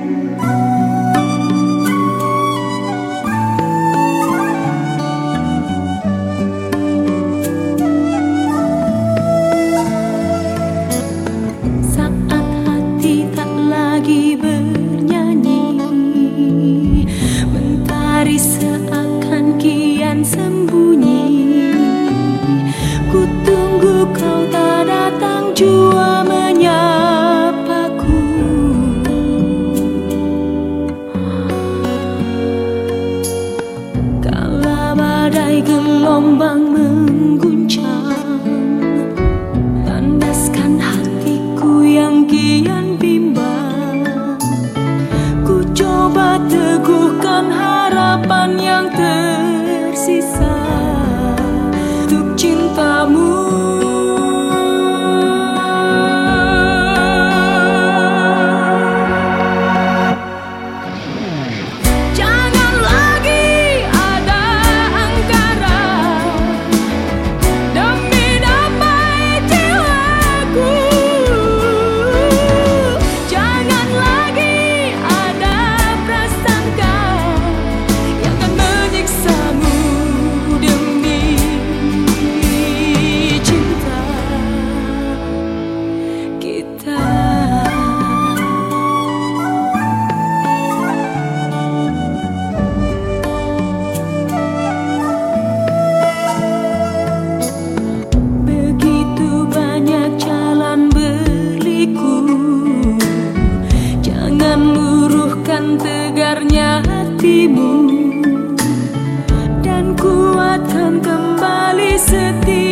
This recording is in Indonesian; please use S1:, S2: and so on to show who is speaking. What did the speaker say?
S1: Música gelombang mengguncang. Tandaskan hatiku yang kian bimbang. Ku coba teguhkan harapan yang tersisa. sedih